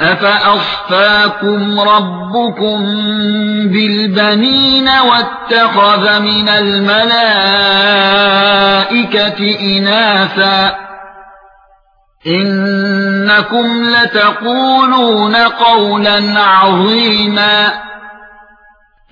افاصفاكم ربكم بالبنين واتخذ من الملائكه اناثا انكم لتقولون قولا عظيما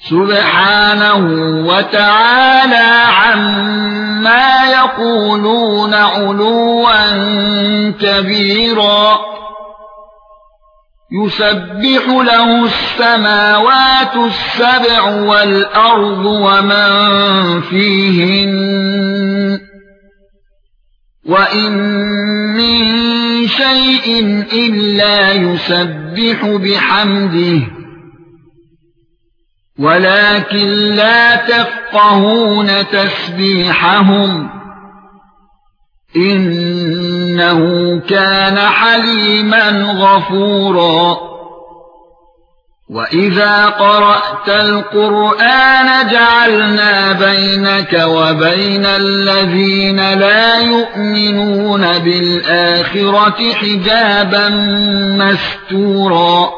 سُبْحَانَهُ وَتَعَالَى عَمَّا يَقُولُونَ عُلُوًّا كَبِيرًا. يُسَبِّحُ لَهُ السَّمَاوَاتُ السَّبْعُ وَالْأَرْضُ وَمَن فِيهِنَّ. وَإِن مِّن شَيْءٍ إِلَّا يُسَبِّحُ بِحَمْدِهِ. ولكن لا تفقهون تسبيحهم. إنه كان حليما غفورا. وإذا قرأت القرآن جعلنا بينك وبين الذين لا يؤمنون بالآخرة حجابا مستورا.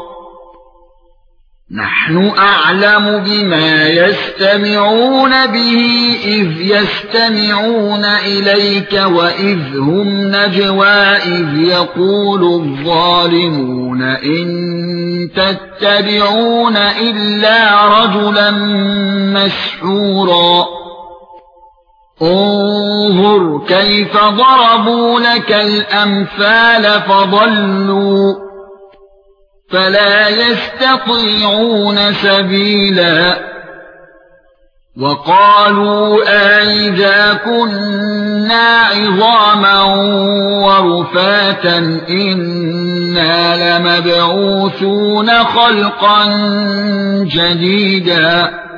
نحن أعلم بما يستمعون به إذ يستمعون إليك وإذ هم نجوى إذ يقول الظالمون إن تتبعون إلا رجلا مسحورا. انظر كيف ضربوا لك الأمثال فضلوا. فلا يستطيعون سبيلا. وقالوا أَإِذَا كُنَّا عِظَامًا وَرُفَاتًا إِنَّا لَمَبْعُوثُونَ خَلْقًا جَدِيدًا.